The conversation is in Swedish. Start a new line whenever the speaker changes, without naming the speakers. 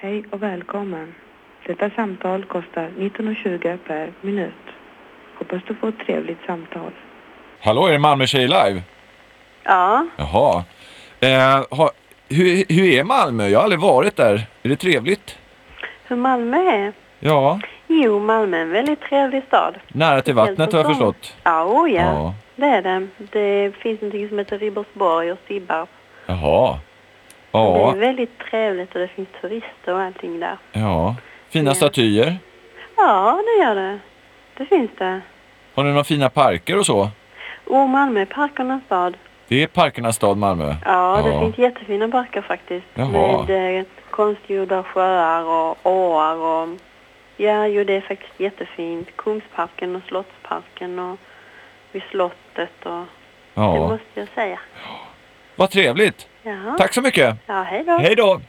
Hej och välkommen. Detta samtal kostar 19,20 per minut. Hoppas du får ett trevligt samtal.
Hallå, är det Malmö Tjej Live?
Ja,
Jaha. Eh, ha, hur, hur är Malmö? Jag har aldrig varit där. Är det trevligt?
hur Malmö är?
Ja,
Jo, Malmö är en väldigt trevlig stad.
nära till vattnet har jag förstått.
Ja, oh, ja,
Ja.
det är det. Det finns någonting som heter Ribersborg och Sibbarp.
Jaha.
Det
Ja,
är väldigt trevligt och det finns turister och allting där.
ja. Fina
Ja.
statyer.
Ja, det gör det. Det finns det.
Har ni några fina parker och så?
Och Malmö är parkernas stad.
Det är parkernas stad Malmö.
Ja, det
Ja.
finns jättefina parker faktiskt.
Jaha.
Med eh, konstgjorda sjöar och åar och... Ja, jo det är faktiskt jättefint. Kungsparken och Slottsparken och vid slottet och... Det
Ja.
måste jag säga.
Vad trevligt.
Jaha.
Tack så mycket.
Ja, hej då.
Hej då.